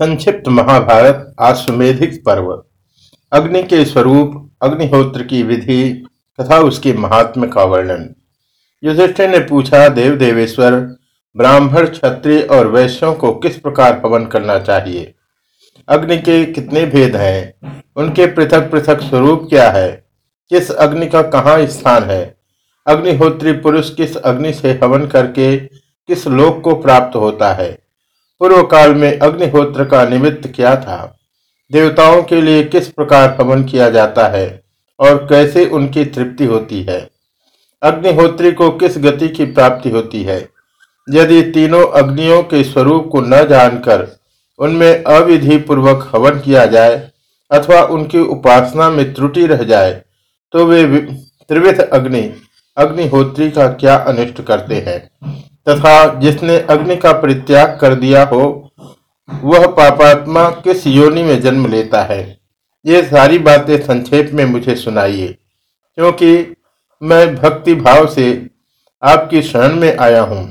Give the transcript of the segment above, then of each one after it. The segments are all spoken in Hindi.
संक्षिप्त महाभारत आश्वेधिक पर्व। अग्नि के स्वरूप, अग्निहोत्र की विधि तथा उसके महात्म का वर्णन। युधिष्ठिर ने पूछा देव देवेश्वर ब्राह्मण, क्षत्रिय और वैश्यों को किस प्रकार हवन करना चाहिए? अग्नि के कितने भेद हैं? उनके पृथक पृथक स्वरूप क्या है? किस अग्नि का कहाँ स्थान है? अग्निहोत्री पुरुष किस अग्नि से हवन करके किस लोक को प्राप्त होता है? पूर्व काल में अग्निहोत्र का निमित्त क्या था। देवताओं के लिए किस प्रकार हवन किया जाता है और कैसे उनकी तृप्ति होती है? अग्निहोत्री को किस गति की प्राप्ति होती है? यदि तीनों अग्नियों के स्वरूप को न जानकर उनमें अविधि पूर्वक हवन किया जाए अथवा उनकी उपासना में त्रुटि रह जाए तो वे, त्रिविध अग्नि, अग्निहोत्री का क्या अनिष्ट करते हैं? तथा जिसने अग्नि का परित्याग कर दिया हो, वह पापात्मा किस योनि में जन्म लेता है। ये सारी बातें संक्षेप में मुझे सुनाइए, क्योंकि मैं भक्ति भाव से आपकी शरण में आया हूँ।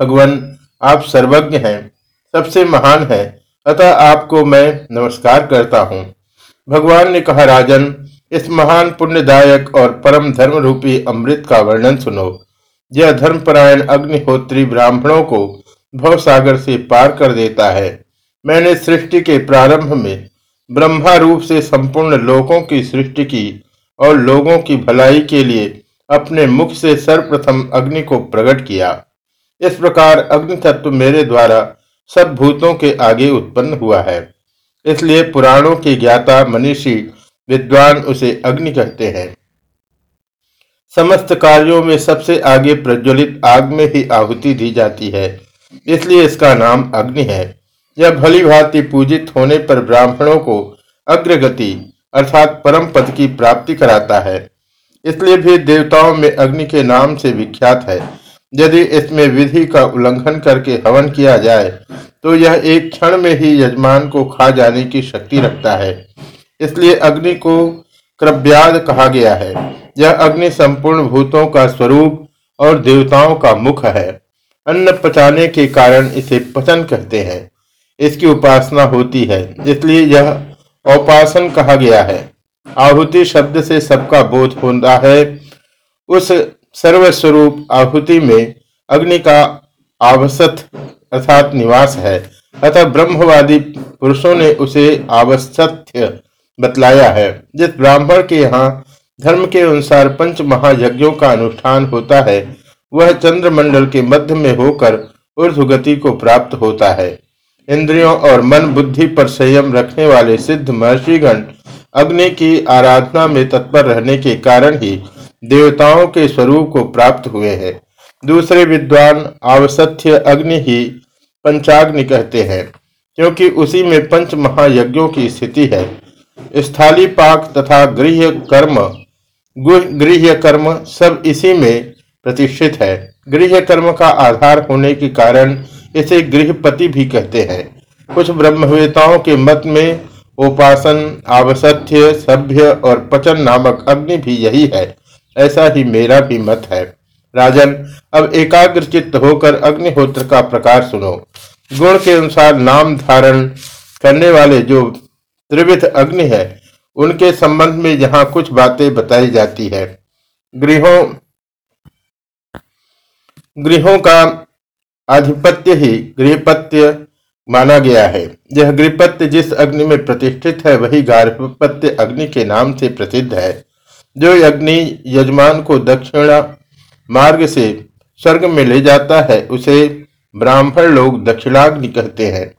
भगवान, आप सर्वज्ञ हैं, सबसे महान है, अतः आपको मैं नमस्कार करता हूँ। भगवान ने कहा, राजन, इस महान पुण्यदायक और परम धर्म रूपी अमृत का वर्णन सुनो। यह धर्मपरायण अग्निहोत्री ब्राह्मणों को भवसागर से पार कर देता है। मैंने सृष्टि के प्रारंभ में ब्रह्मा रूप से संपूर्ण लोकों की सृष्टि की और लोगों की भलाई के लिए अपने मुख से सर्वप्रथम अग्नि को प्रकट किया। इस प्रकार अग्नि तत्व मेरे द्वारा सब भूतों के आगे उत्पन्न हुआ है। इसलिए पुराणों की ज्ञाता मनीषी विद्वान उसे अग्नि कहते हैं। समस्त कार्यों में सबसे आगे प्रज्वलित आग में ही आहुति दी जाती है, इसलिए इसका नाम अग्नि है। यह भली भांति पूजित होने पर ब्राह्मणों को अग्रगति अर्थात परम पद की प्राप्ति कराता है। इसलिए भी देवताओं में अग्नि के नाम से विख्यात है। यदि इसमें विधि का उल्लंघन करके हवन किया जाए तो यह एक क्षण में ही यजमान को खा जाने की शक्ति रखता है। इसलिए अग्नि को क्रव्याद कहा गया है। यह अग्नि संपूर्ण भूतों का स्वरूप और देवताओं का मुख है। अन्न पचाने के कारण इसे पचन कहते हैं। इसकी उपासना होती है, इसलिए यह औपासन कहा गया है। आहुति शब्द से सबका बोध होता है। उस सर्वस्वरूप आहुति में अग्नि का आवसत अर्थात निवास है। अतः ब्रह्मवादी पुरुषों ने उसे आवश्यक बतलाया है। जिस ब्राह्मण के यहाँ धर्म के अनुसार पंच महायज्ञों का अनुष्ठान होता है, वह चंद्रमंडल के मध्य में होकर ऊर्धगति को प्राप्त होता है। इंद्रियों और मन बुद्धि पर संयम रखने वाले सिद्ध महर्षिगण अग्नि की आराधना में तत्पर रहने के कारण ही देवताओं के स्वरूप को प्राप्त हुए हैं। दूसरे विद्वान आवसथ्य अग्नि ही पंचाग्नि कहते हैं, क्योंकि उसी में पंच महायज्ञों की स्थिति है। स्थाली पाक तथा गृह कर्म गृह कर्म सब इसी में प्रतिष्ठित है। गृह कर्म का आधार होने के कारण इसे गृहपति भी कहते हैं। कुछ ब्रह्मवेताओं के मत में उपासन आवसथ्य सभ्य और पचन नामक अग्नि भी यही है। ऐसा ही मेरा भी मत है। राजन, अब एकाग्र चित्त होकर अग्निहोत्र का प्रकार सुनो। गुण के अनुसार नाम धारण करने वाले जो त्रिविध अग्नि है। उनके संबंध में यहाँ कुछ बातें बताई जाती है। गृहों गृहों का आधिपत्य ही गृहपत्य माना गया है। यह गृहपत्य जिस अग्नि में प्रतिष्ठित है, वही गार्भपत्य अग्नि के नाम से प्रसिद्ध है। जो अग्नि यजमान को दक्षिणा मार्ग से स्वर्ग में ले जाता है, उसे ब्राह्मण लोग दक्षिणाग्नि कहते हैं।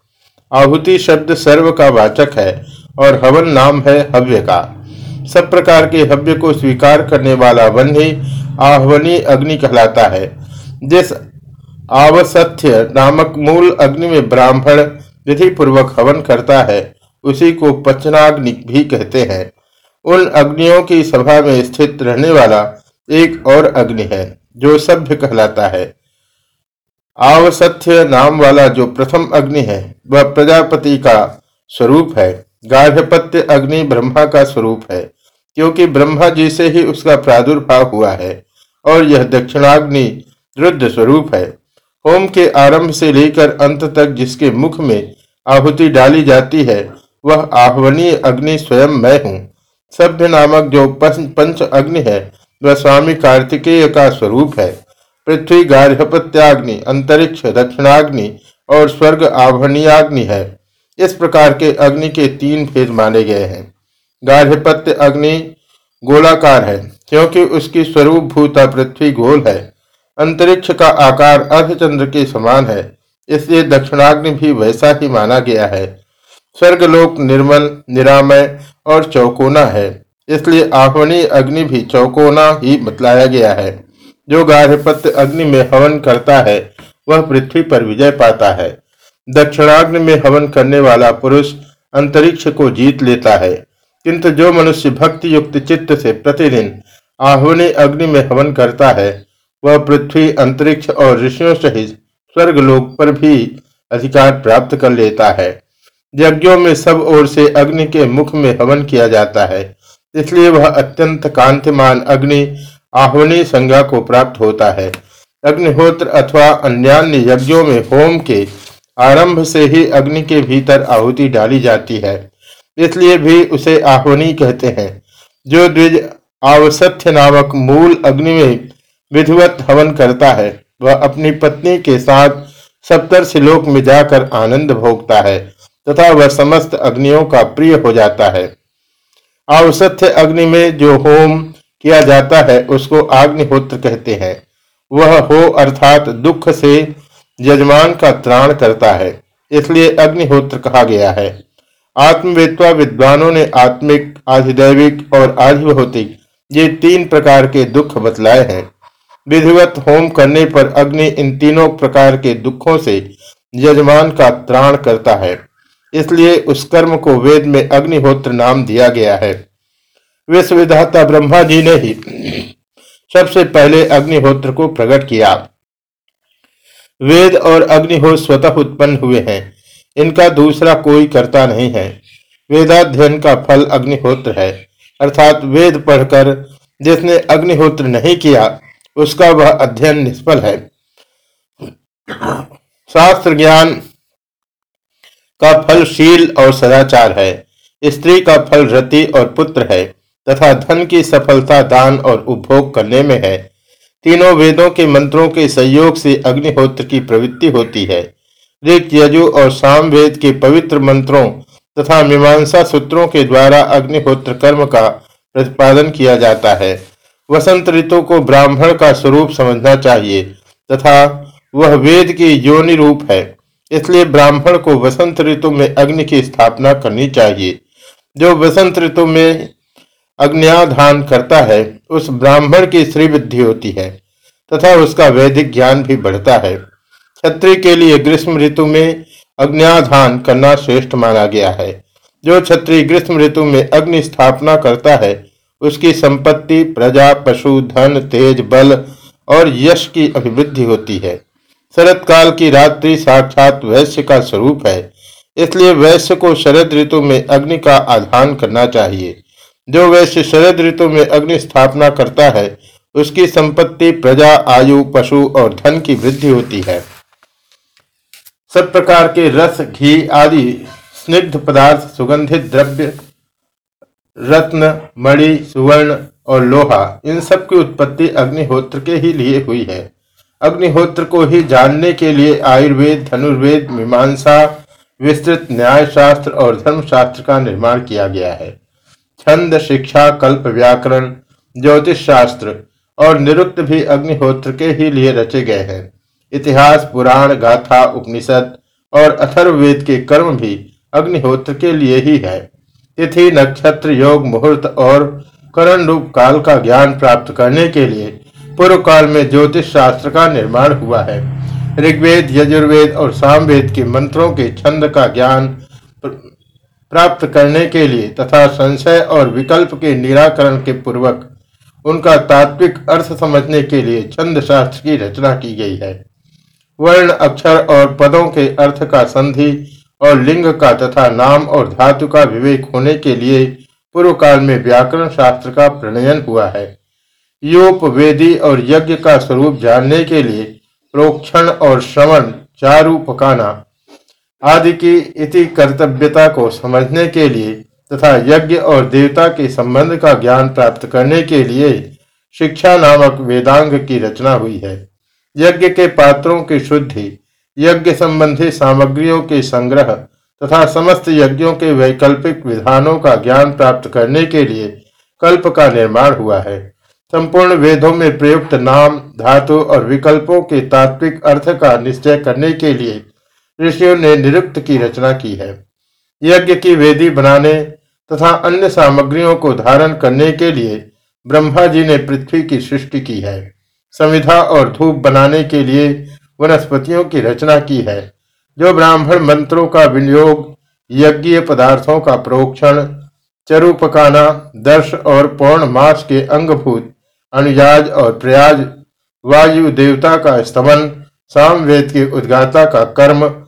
आहुति शब्द सर्व का वाचक है। और हवन नाम है हव्य का। सब प्रकार के हव्य को स्वीकार करने वाला वन ही आह्वनी अग्नि कहलाता है। जिस आवसथ्य नामक मूल अग्नि में ब्राह्मण विधि पूर्वक हवन करता है, उसी को पचनाग्नि भी कहते हैं। उन अग्नियों की सभा में स्थित रहने वाला एक और अग्नि है, जो सभ्य कहलाता है। आवसथ्य नाम वाला जो प्रथम अग्नि है, वह प्रजापति का स्वरूप है। गार्भपत्य अग्नि ब्रह्मा का स्वरूप है, क्योंकि ब्रह्मा जी से ही उसका प्रादुर्भाव हुआ है, और यह दक्षिणाग्नि रुद्र स्वरूप है। होम के आरंभ से लेकर अंत तक जिसके मुख में आहुति डाली जाती है, वह आह्वनीय अग्नि स्वयं मैं हूँ। सभ्य नामक जो पंच अग्नि है, वह स्वामी कार्तिकेय का स्वरूप है। पृथ्वी गार्हपत्याग्नि, अंतरिक्ष दक्षिणाग्नि और स्वर्ग आभरणीयाग्नि है। इस प्रकार के अग्नि के तीन भेद माने गए हैं। गार्हपत्य अग्नि गोलाकार है, क्योंकि उसकी स्वरूप भूता पृथ्वी गोल है। अंतरिक्ष का आकार अर्धचंद्र के समान है, इसलिए दक्षिणाग्नि भी वैसा ही माना गया है। स्वर्गलोक निर्मल, निरामय और चौकोना है, इसलिए आह्वनी अग्नि भी चौकोना ही बतलाया गया है। जो गार्भपत्य अग्नि में हवन करता है, वह पृथ्वी पर विजय पाता है। दक्षिणाग्नि में हवन करने वाला पुरुष अंतरिक्ष को जीत लेता है। किंतु जो मनुष्य भक्ति युक्त चित्त से प्रतिदिन आह्वनी अग्नि में हवन करता है, वह पृथ्वी, अंतरिक्ष और ऋषियों सहित स्वर्गलोक पर भी अधिकार प्राप्त कर लेता है। यज्ञों में सब ओर से अग्नि के मुख में हवन किया जाता है, इसलिए वह अत्यंत कांतिमान अग्नि आह्वनी संज्ञा को प्राप्त होता है। अग्निहोत्र अथवा अन्यान्य यज्ञों में होम के आरंभ से ही अग्नि के भीतर आहुति डाली जाती है। इसलिए भी उसे आह्वनी कहते हैं। जो द्विज आवसथ्य नामक मूल अग्नि में विधिवत हवन करता है, वह अपनी पत्नी के साथ सप्तर सिलोक में जाकर आनंद भोगता है, तथा वह समस्त अग्नियों का प्रिय हो जाता है। आवसथ्य अग्नि में जो होम किया जाता है, उसको अग्निहोत्र कहते हैं। वह हो अर्थात दुख से यजमान का त्राण करता है, इसलिए अग्निहोत्र कहा गया है। आत्मवेत्वा विद्वानों ने आत्मिक, आधिदैविक और आधिभौतिक ये तीन प्रकार के दुख बतलाए हैं। विधिवत होम करने पर अग्नि इन तीनों प्रकार के दुखों से यजमान का त्राण करता है, इसलिए उस कर्म को वेद में अग्निहोत्र नाम दिया गया है। विश्वविधाता ब्रह्मा जी ने ही सबसे पहले अग्निहोत्र को प्रकट किया। वेद और अग्निहोत्र स्वतः उत्पन्न हुए हैं। इनका दूसरा कोई करता नहीं है। वेदाध्ययन का फल अग्निहोत्र है। अर्थात वेद पढ़कर जिसने अग्निहोत्र नहीं किया, उसका वह अध्ययन निष्फल है। शास्त्र ज्ञान का फल शील और सदाचार है। स्त्री का फल रति और पुत्र है तथा धन की सफलता दान और उपभोग करने में है। तीनों वेदों के मंत्रों के सहयोग से अग्निहोत्र की प्रवृत्ति होती है। ऋग, यजु और साम वेद के पवित्र मंत्रों तथा मीमांसा सूत्रों के द्वारा अग्निहोत्र कर्म का प्रतिपादन किया जाता है। वसंत ऋतु को ब्राह्मण का स्वरूप समझना चाहिए तथा वह वेद की योनि रूप है। इसलिए ब्राह्मण को वसंत ऋतु में अग्नि की स्थापना करनी चाहिए। जो वसंत ऋतु में अग्नियाधान करता है, उस ब्राह्मण की श्री वृद्धि होती है, तथा उसका वैदिक ज्ञान भी बढ़ता है। क्षत्रिय के लिए ग्रीष्म ऋतु में अग्नियाधान करना श्रेष्ठ माना गया है। जो क्षत्रिय ग्रीष्म ऋतु में अग्नि स्थापना करता है, उसकी संपत्ति, प्रजा, पशु, धन, तेज, बल और यश की अभिवृद्धि होती है। शरद काल की रात्रि साक्षात वैश्य का स्वरूप है, इसलिए वैश्य को शरद ऋतु में अग्नि का आधान करना चाहिए। जो वैश्य शरद ऋतु में अग्नि स्थापना करता है, उसकी संपत्ति, प्रजा, आयु, पशु और धन की वृद्धि होती है। सब प्रकार के रस, घी आदि स्निग्ध पदार्थ, सुगंधित द्रव्य, रत्न, मणि, सुवर्ण और लोहा, इन सब की उत्पत्ति अग्निहोत्र के ही लिए हुई है। अग्निहोत्र को ही जानने के लिए आयुर्वेद, धनुर्वेद, मीमांसा, विस्तृत न्याय शास्त्र और धर्मशास्त्र का निर्माण किया गया है। छंद, शिक्षा, कल्प, व्याकरण ज्योतिष शास्त्र और निरुक्त भी अग्निहोत्र के ही लिए रचे गए हैं। इतिहास, पुराण, गाथा, उपनिषद और अथर्ववेद के कर्म भी अग्निहोत्र के लिए ही है। तिथि, नक्षत्र, योग, मुहूर्त और करण रूप काल का ज्ञान प्राप्त करने के लिए पूर्व काल में ज्योतिष शास्त्र का निर्माण हुआ है। ऋग्वेद, यजुर्वेद और सामवेद के मंत्रों के छंद का ज्ञान प्राप्त करने के लिए तथा संशय और विकल्प के निराकरण के पूर्वक उनका तात्विक अर्थ समझने के लिए छंद शास्त्र की रचना की गई है। वर्ण, अक्षर और पदों के अर्थ का संधि और लिंग का तथा नाम और धातु का विवेक होने के लिए पूर्व काल में व्याकरण शास्त्र का प्रणयन हुआ है। यूप वेदी और यज्ञ का स्वरूप जानने के लिए प्रोक्षण और श्रवण चारू पकाना आदि की इति कर्तव्यता को समझने के लिए तथा यज्ञ और देवता के संबंध का ज्ञान प्राप्त करने के लिए शिक्षा नामक वेदांग की रचना हुई है। यज्ञ के पात्रों की शुद्धि, यज्ञ संबंधी सामग्रियों के संग्रह तथा समस्त यज्ञों के वैकल्पिक विधानों का ज्ञान प्राप्त करने के लिए कल्प का निर्माण हुआ है। संपूर्ण वेदों में प्रयुक्त नाम, धातु और विकल्पों के तात्विक अर्थ का निश्चय करने के लिए ऋषियों ने निरुक्त की रचना की है। यज्ञ की वेदी बनाने तथा अन्य सामग्रियों को धारण करने के लिए ब्रह्मा जी ने पृथ्वी की सृष्टि की है। संविधा और धूप बनाने के लिए वनस्पतियों की रचना की है, जो ब्राह्मण मंत्रों का विनियोग यज्ञ पदार्थों का प्रोक्षण चरु पकाना दर्श और पौर्ण मास के अंगभूत, अनुयाज और प्रयाज, वायु देवता का स्तमन, सामवेद के उद्गाता का कर्म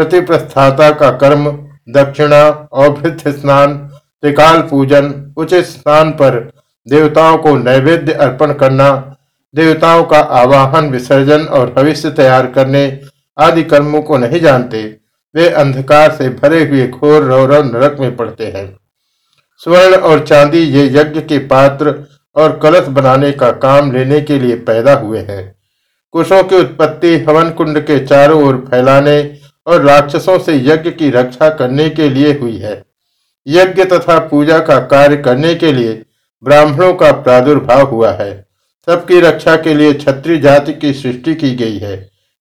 प्रतिप्रस्थाता का कर्म, दक्षिणा, औभृत्य स्नान, त्रिकाल पूजन, उचित स्थान पर देवताओं को नैवेद्य अर्पण करना, देवताओं का आवाहन, विसर्जन और भविष्य तैयार करने आदि कर्मों को नहीं जानते, वे अंधकार से भरे हुए घोर रौरव नरक में पड़ते हैं। स्वर्ण और चांदी ये यज्ञ के पात्र और कलश बनाने का काम लेने के लिए पैदा हुए हैं। कुशों की उत्पत्ति हवन कुंड के चारों ओर फैलाने और राक्षसों से यज्ञ की रक्षा करने के लिए हुई है। यज्ञ तथा पूजा का कार्य करने के लिए ब्राह्मणों का प्रादुर्भाव हुआ है। सबकी रक्षा के लिए छत्री जाति की सृष्टि की गई है।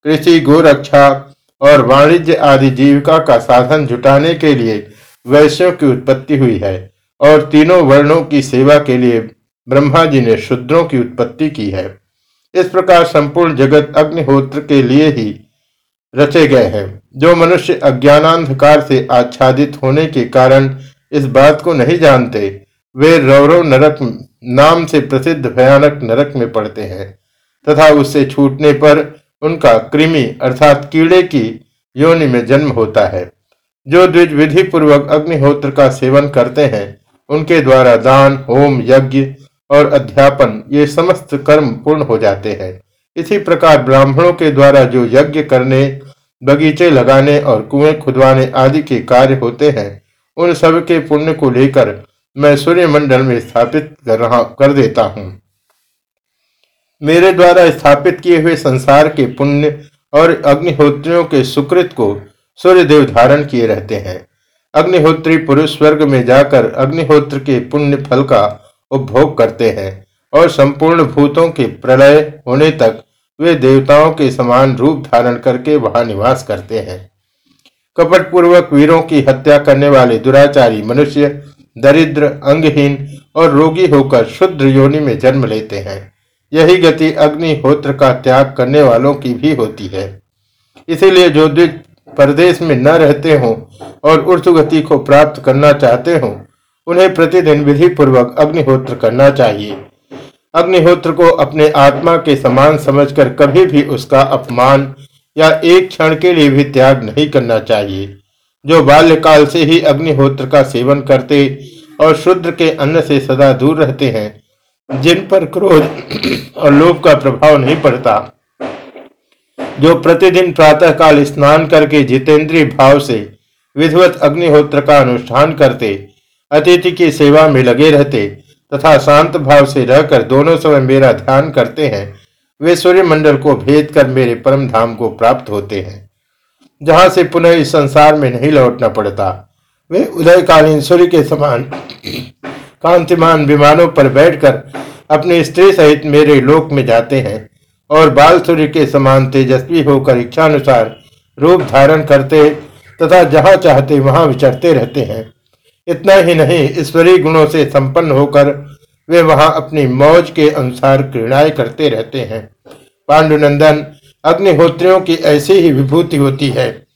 कृषि, गोरक्षा और वाणिज्य आदि जीविका का साधन जुटाने के लिए वैश्यों की उत्पत्ति हुई है और तीनों वर्णों की सेवा के लिए ब्रह्मा जी ने शूद्रों की उत्पत्ति की है। इस प्रकार संपूर्ण जगत अग्निहोत्र के लिए ही रचे गए हैं। जो मनुष्य अज्ञानांधकार से आच्छादित होने के कारण इस बात को नहीं जानते, वे रौरव नरक नाम से प्रसिद्ध भयानक नरक में पड़ते हैं, तथा उससे छूटने पर उनका कृमि अर्थात कीड़े की योनि में जन्म होता है। जो द्विज विधि पूर्वक अग्निहोत्र का सेवन करते हैं, उनके द्वारा दान, होम, यज्ञ और अध्यापन, ये समस्त कर्म पूर्ण हो जाते हैं। इसी प्रकार ब्राह्मणों के द्वारा जो यज्ञ करने, बगीचे लगाने और कुएँ खुदवाने आदि के कार्य होते हैं, उन सब के पुण्य को लेकर मैं सूर्य मंडल में स्थापित कर रहा, कर देता हूँ। मेरे द्वारा स्थापित किए हुए संसार के पुण्य और अग्निहोत्रियों के सुकृत को सूर्य देव धारण किए रहते हैं। अग्निहोत्री पुरुष स्वर्ग में जाकर अग्निहोत्र के पुण्य फल का उपभोग करते हैं और संपूर्ण भूतों के प्रलय होने तक वे देवताओं के समान रूप धारण करके वहाँ निवास करते हैं। कपट पूर्वक वीरों की हत्या करने वाले दुराचारी मनुष्य, दरिद्र, अंगहीन और रोगी होकर शुद्ध योनि में जन्म लेते हैं। यही गति अग्निहोत्र का त्याग करने वालों की भी होती है। इसीलिए जो द्विज परदेश में न रहते हों और उर्स गति को प्राप्त करना चाहते हों, उन्हें प्रतिदिन विधि पूर्वक अग्निहोत्र करना चाहिए। अग्निहोत्र को अपने आत्मा के समान समझकर कभी भी उसका अपमान या एक क्षण के लिए भी त्याग नहीं करना चाहिए। जो बाल्यकाल से ही अग्निहोत्र का सेवन करते और शुद्र के अन्न से सदा दूर रहते हैं, जिन पर क्रोध और लोभ का प्रभाव नहीं पड़ता। जो प्रतिदिन प्रातः काल स्नान करके जितेंद्रीय भाव से विधवत अग्निहोत्र का अनुष्ठान करते, अतिथि की सेवा में लगे रहते तथा शांत भाव से रहकर दोनों समय मेरा ध्यान करते हैं। वे सूर्य मंडल को भेद कर मेरे परम धाम को प्राप्त होते हैं। जहाँ से पुनः इस संसार में नहीं लौटना पड़ता। वे उदयकालीन सूर्य के समान कांतिमान विमानों पर बैठकर अपनी स्त्री सहित मेरे लोक में जाते हैं और बाल सूर्य के समान तेजस्वी होकर इच्छानुसार रूप धारण करते तथा जहाँ चाहते वहाँ विचरते रहते हैं। इतना ही नहीं, ईश्वरीय गुणों से संपन्न होकर वे वहाँ अपनी मौज के अनुसार क्रीड़ाएँ करते रहते हैं। पांडुनंदन अग्निहोत्रियों की ऐसी ही विभूति होती है।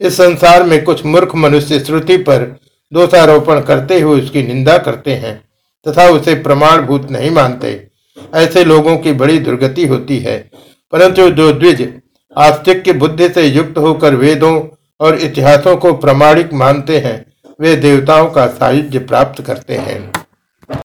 इस संसार में कुछ मूर्ख मनुष्य श्रुति पर दोषारोपण करते हुए उसकी निंदा करते हैं, तथा उसे प्रमाणभूत नहीं मानते। ऐसे लोगों की बड़ी दुर्गति होती है। परंतु जो द्विज आस्तिक बुद्धि से युक्त होकर वेदों और इतिहासों को प्रमाणिक मानते हैं वे देवताओं का साहित्य प्राप्त करते हैं।